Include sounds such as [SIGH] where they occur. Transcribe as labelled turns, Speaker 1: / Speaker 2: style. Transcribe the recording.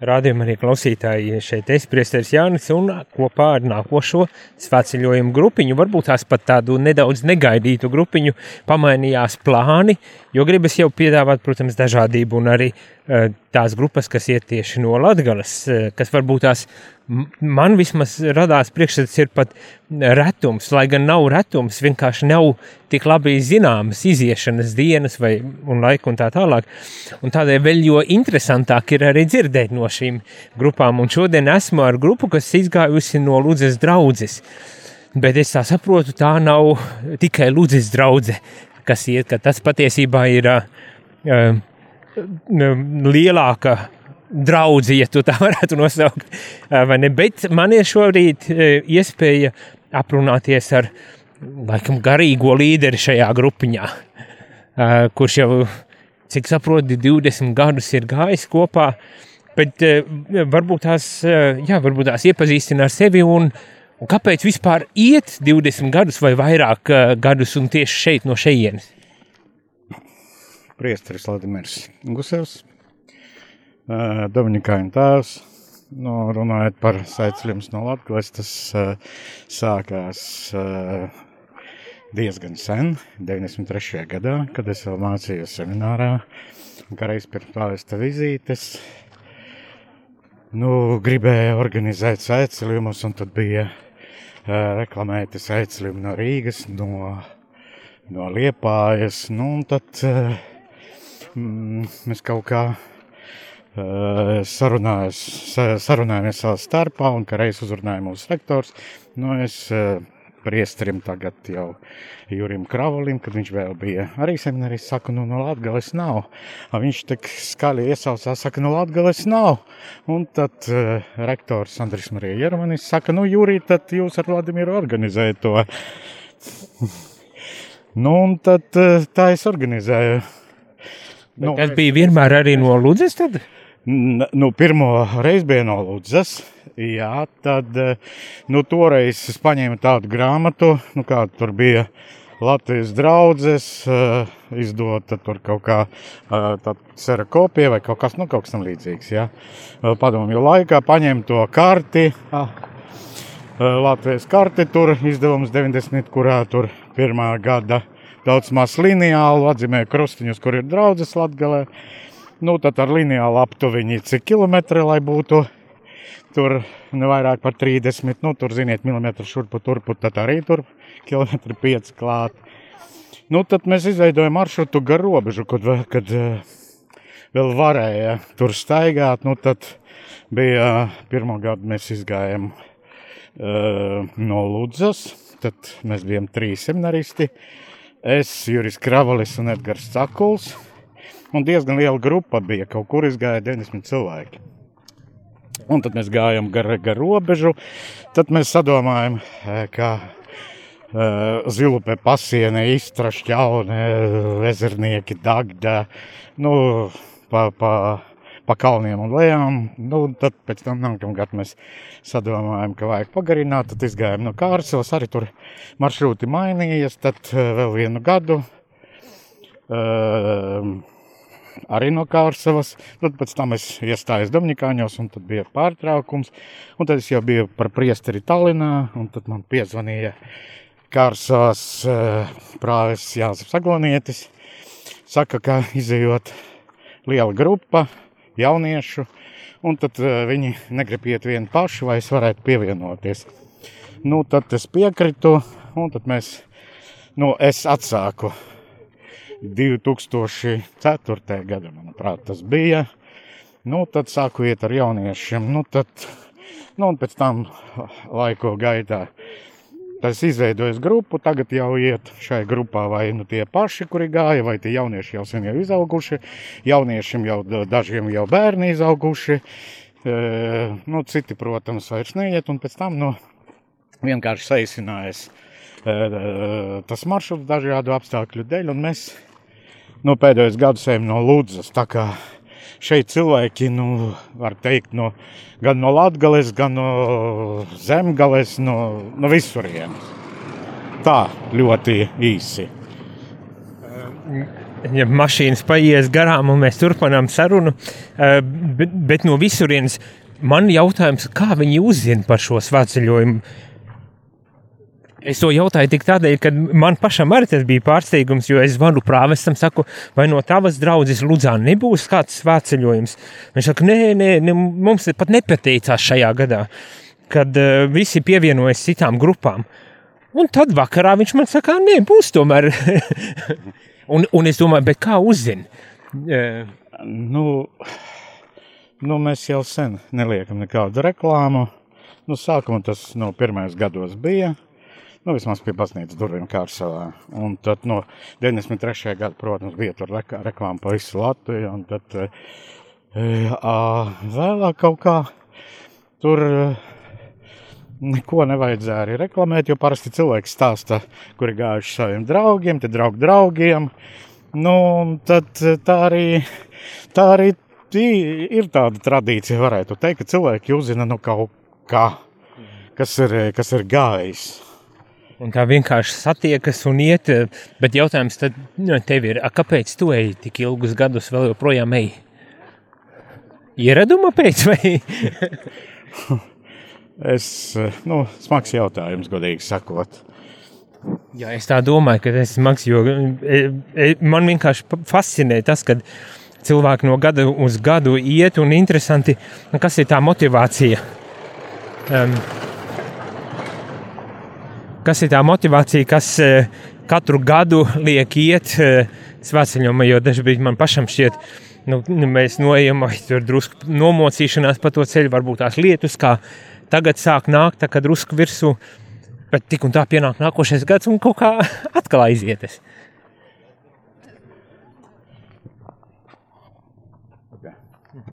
Speaker 1: Rādījumā arī klausītāji šeit es, Priesteris Jānis, un kopā ar nākošo svētceļojumu grupiņu, varbūt tās pat tādu nedaudz negaidītu grupiņu, pamainījās plāni, jo gribas jau piedāvāt, protams, dažādību un arī uh, tās grupas, kas iet tieši no Latgales, uh, kas varbūt tās man vismaz radās priekšstats ir pat retums, lai gan nav retums, vienkārši nav tik labi zināmas iziešanas dienas vai un laika un tā tālāk. Un tādēļ vēl jo interesantāk ir arī dzirdēt no šīm grupām. Un šodien esmu ar grupu, kas izgājusi no Lūdzes draudzes. Bet es tā saprotu, tā nav tikai Lūdzes draudze, kas iet, ka tas patiesībā ir uh, lielāka draugi, ja tā [LAUGHS] varētu nosaukt. Bet man ir šorīt iespēja aprunāties ar laikam, garīgo līderi šajā grupiņā, kurš jau, cik saprotu, 20 gadus ir gājis kopā. Bet varbūt tās, jā, varbūt tās iepazīstina ar sevi un, un kāpēc vispār iet 20 gadus vai vairāk gadus un tieši šeit no šejienes.
Speaker 2: Priesteris Vladimirs Gusevs, Dominikāņu tēvs. Nu, runājot par saicļiem no Latvijas, tas sākās diezgan sen, 93. gadā, kad es vēl mācījos seminārā. Reiz pirms pāvesta vizītes, nu, gribēju organizēt saicļumus, un tad bija uh, reklamēti saicļumi no Rīgas, no, no Liepājas, nu, tad uh, mēs kaut kā sarunājas, sarunājamies savā starpā, un kā reiz uzrunāja mūsu rektors, nu es priesterim tagad jau Jurim Kravolim, kad viņš vēl bija arī seminārijas, saka, nu no Latgales nav. Viņš tik skaļi iesaucās, saka, no Latgales nav. Un tad uh, rektors Andris Marija Jermanis saka, nu Jurī, tad jūs ar Vladimiru organizējat to. nu un tad uh, tā es organizēju.
Speaker 1: Nu, tas bija vienmēr arī no Ludzes tad?
Speaker 2: Nu, pirmo reizi bija no Ludzas. Jā, tad nu, toreiz es paņēmu tādu grāmatu, nu, kāda tur bija Latvijas draudzes, izdota tur kaut kā tāda sera kopija vai kaut kas, nu, kaut kas tam līdzīgs. Jā. Padomju laikā paņēmu to karti, Latvijas karti, tur izdevums 90, kurā tur pirmā gada daudz maz lineālu atzīmēju krustiņus, kur ir draudzes Latgalē. Nu, tad ar lineālu aptuveni cik kilometri, lai būtu tur ne vairāk par 30, nu, tur, ziniet, milimetru šurpu turpu, tad arī tur kilometri 5 klāt. Nu, tad mēs izveidojam maršrutu gar robežu, kad, kad vēl varēja tur staigāt, nu, tad bija pirmo gadu mēs izgājām uh, no Ludzas, tad mēs bijām trīs seminaristi, es, Juris Kravalis un Edgars Cakuls, Un diezgan liela grupa bija. Kaut kur izgāja 90 cilvēki. Un tad mēs gājām gar, gar robežu. Tad mēs sadomājam, e, ka uh, zilupē pasienē iztrašķi jauni ezernieki, dagda, nu, pa, pa, pa kalniem un lejām. Nu, tad pēc tam nākamgad mēs sadomājam, ka vajag pagarināt. Tad izgājām no Kārsavas, arī tur maršruti mainījies. Tad uh, vēl vienu gadu. Uh, arī no Kārsavas. Tad pēc tam es iestājos Dominikāņos, un tad bija pārtraukums. Un tad es jau biju par priesteri Tallinā, un tad man piezvanīja Kārsavas uh, prāves Jāzeps Aglonietis. Saka, ka izējot liela grupa jauniešu, un tad uh, viņi negrib iet vieni paši, vai es varētu pievienoties. Nu, tad es piekritu, un tad mēs, nu, es atsāku 2004. gada, manuprāt, tas bija. Nu, tad sāku iet ar jauniešiem, nu, tad, nu, un pēc tam laiko gaitā tas izveidojas grupu, tagad jau iet šai grupā vai nu tie paši, kuri gāja, vai tie jaunieši jau sen jau izauguši, jauniešiem jau dažiem jau bērni izauguši, e, nu, citi, protams, vairs neiet, un pēc tam, nu, vienkārši saīsinājās e, tas maršruts dažādu apstākļu dēļ, un mēs nu, pēdējos gadus ejam no Lūdzes. Tā kā šeit cilvēki, nu, var teikt, no, gan no Latgales, gan no Zemgales, no, no visurienes. Tā ļoti īsi.
Speaker 1: ja mašīnas paies garām un mēs turpinām sarunu. Uh, bet, bet no visurienes man jautājums, kā viņi uzzina par šo svētceļojumu? Es to jautāju tik tādēļ, ka man pašam arī tas bija pārsteigums, jo es zvanu prāvestam, saku, vai no tavas draudzes Ludzā nebūs kāds svētceļojums. Viņš saka, nē, nē, nē mums pat nepateicās šajā gadā, kad uh, visi pievienojas citām grupām. Un tad vakarā viņš man saka, nē, būs tomēr. [LAUGHS] un, un es domāju, kā uzzina? Uh,
Speaker 2: nu, nu, mēs jau sen neliekam nekādu reklāmu. Nu, sākumā tas no pirmais gados bija nu, vismaz pie baznīcas durvīm Kārsavā. Un tad no 93. gada, protams, bija tur reklāma pa visu Latviju, un tad e, a, vēlāk kaut kā tur e, neko nevajadzēja arī reklamēt, jo parasti cilvēki stāsta, kuri gājuši saviem draugiem, te draugu draugiem. Nu, tad tā arī, tā arī ir tāda tradīcija, varētu teikt, ka cilvēki uzzina no nu, kaut kā, kas ir, kas ir gājis.
Speaker 1: Un tā vienkārši satiekas un iet. Bet jautājums tad, nu, tev ir, a, kāpēc tu ej tik ilgus gadus vēl joprojām ej? Ieraduma pēc vai? [LAUGHS]
Speaker 2: es, nu, smags jautājums, godīgi sakot.
Speaker 1: Jā, es tā domāju, ka tas ir smags, jo e, e, man vienkārši fascinē tas, ka cilvēki no gada uz gadu iet un interesanti, nu, kas ir tā motivācija. Um, kas ir tā motivācija, kas eh, katru gadu liek iet eh, svētceļojumā, jo dažkārt man pašam šķiet, nu, nu, mēs noejam, vai tur drusku nomocīšanās pa to ceļu, varbūt tās lietus, kā tagad sāk nākt, tā kā drusku virsū, bet tik un tā pienāk nākošais gads un kaut kā [LAUGHS] atkal aizietas.